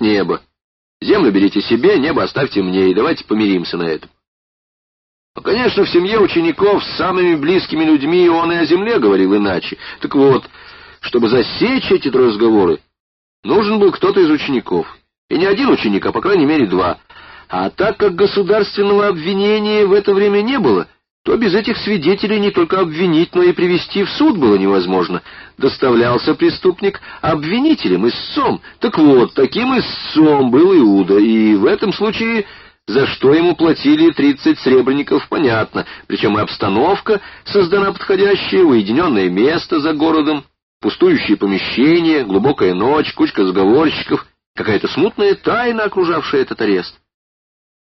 небо. Землю берите себе, небо оставьте мне, и давайте помиримся на этом. Но, конечно, в семье учеников с самыми близкими людьми он и о земле говорил иначе. Так вот, чтобы засечь эти разговоры, нужен был кто-то из учеников. И не один ученик, а по крайней мере два. А так как государственного обвинения в это время не было, то без этих свидетелей не только обвинить, но и привести в суд было невозможно. Доставлялся преступник обвинителем, истцом. Так вот, таким истцом был Иуда, и в этом случае за что ему платили тридцать сребреников, понятно, причем и обстановка создана подходящая, уединенное место за городом, пустующие помещения, глубокая ночь, кучка заговорщиков, какая-то смутная тайна, окружавшая этот арест.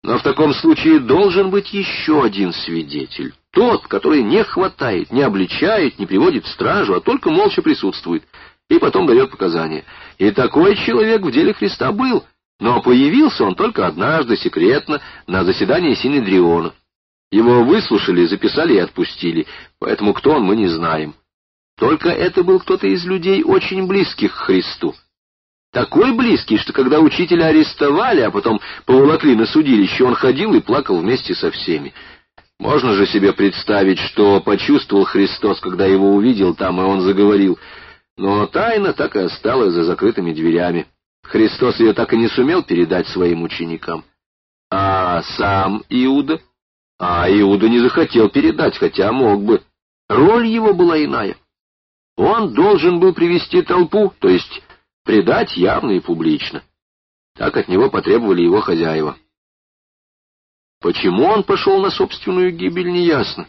Но в таком случае должен быть еще один свидетель. Тот, который не хватает, не обличает, не приводит стражу, а только молча присутствует. И потом дает показания. И такой человек в деле Христа был. Но появился он только однажды, секретно, на заседании Синедриона. Его выслушали, записали и отпустили. Поэтому кто он, мы не знаем. Только это был кто-то из людей, очень близких к Христу. Такой близкий, что когда учителя арестовали, а потом поволокли на судилище, он ходил и плакал вместе со всеми. Можно же себе представить, что почувствовал Христос, когда его увидел там, и он заговорил. Но тайна так и осталась за закрытыми дверями. Христос ее так и не сумел передать своим ученикам. А сам Иуда? А Иуда не захотел передать, хотя мог бы. Роль его была иная. Он должен был привести толпу, то есть предать явно и публично. Так от него потребовали его хозяева. Почему он пошел на собственную гибель, неясно.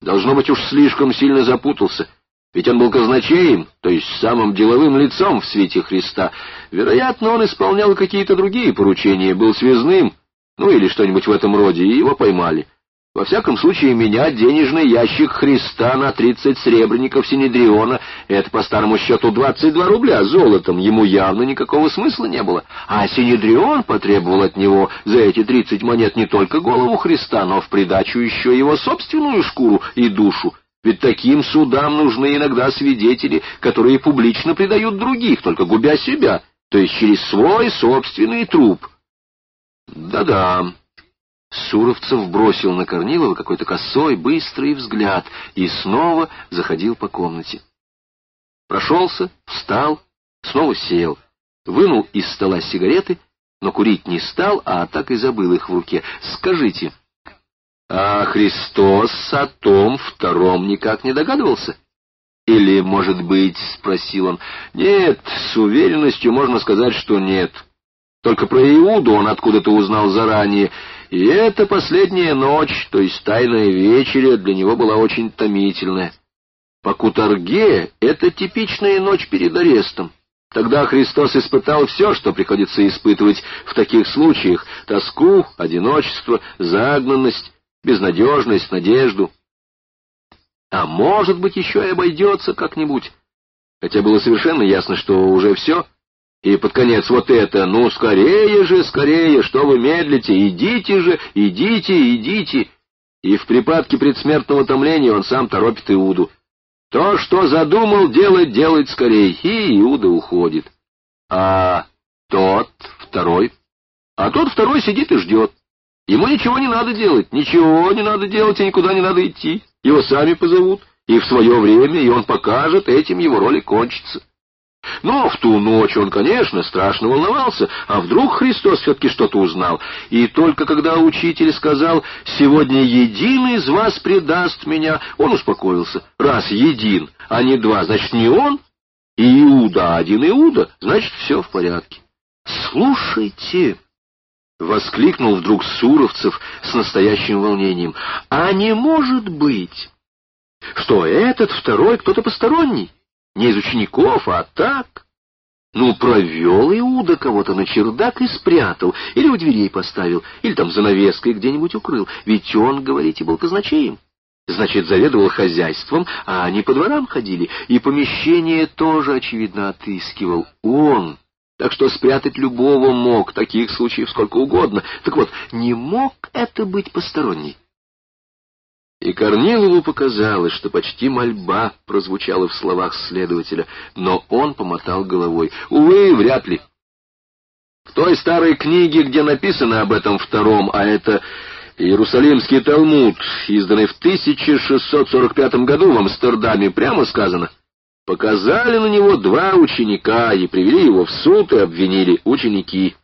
Должно быть, уж слишком сильно запутался, ведь он был казначеем, то есть самым деловым лицом в свете Христа. Вероятно, он исполнял какие-то другие поручения, был связным, ну или что-нибудь в этом роде, и его поймали. Во всяком случае, менять денежный ящик Христа на тридцать сребреников Синедриона — это по старому счету двадцать два рубля золотом, ему явно никакого смысла не было. А Синедрион потребовал от него за эти тридцать монет не только голову Христа, но в придачу еще его собственную шкуру и душу. Ведь таким судам нужны иногда свидетели, которые публично предают других, только губя себя, то есть через свой собственный труп. Да-да. Суровцев бросил на Корнилова какой-то косой, быстрый взгляд и снова заходил по комнате. Прошелся, встал, снова сел, вынул из стола сигареты, но курить не стал, а так и забыл их в руке. «Скажите, а Христос о том втором никак не догадывался?» «Или, может быть, — спросил он, — нет, с уверенностью можно сказать, что нет. Только про Иуду он откуда-то узнал заранее, и эта последняя ночь, то есть тайная вечеря, для него была очень томительная. По Кутарге это типичная ночь перед арестом. Тогда Христос испытал все, что приходится испытывать в таких случаях — тоску, одиночество, загнанность, безнадежность, надежду. А может быть, еще и обойдется как-нибудь. Хотя было совершенно ясно, что уже все — и под конец вот это, ну, скорее же, скорее, что вы медлите, идите же, идите, идите. И в припадке предсмертного томления он сам торопит Иуду. То, что задумал делать, делает скорее, и Иуда уходит. А тот второй? А тот второй сидит и ждет. Ему ничего не надо делать, ничего не надо делать и никуда не надо идти. Его сами позовут, и в свое время, и он покажет, этим его роли кончится. Но в ту ночь он, конечно, страшно волновался, а вдруг Христос все-таки что-то узнал. И только когда учитель сказал «Сегодня един из вас предаст меня», он успокоился. Раз един, а не два, значит, не он, и Иуда, один Иуда, значит, все в порядке. «Слушайте!» — воскликнул вдруг Суровцев с настоящим волнением. «А не может быть, что этот второй кто-то посторонний?» Не из учеников, а так. Ну, провел Иуда кого-то на чердак и спрятал, или у дверей поставил, или там занавеской где-нибудь укрыл. Ведь он, говорите, был казначеем. Значит, заведовал хозяйством, а они по дворам ходили, и помещение тоже, очевидно, отыскивал он. Так что спрятать любого мог, таких случаев сколько угодно. Так вот, не мог это быть посторонний. И Корнилову показалось, что почти мольба прозвучала в словах следователя, но он помотал головой. Увы, вряд ли. той старой книге, где написано об этом втором, а это Иерусалимский Талмуд, изданный в 1645 году в Амстердаме, прямо сказано, показали на него два ученика и привели его в суд и обвинили ученики.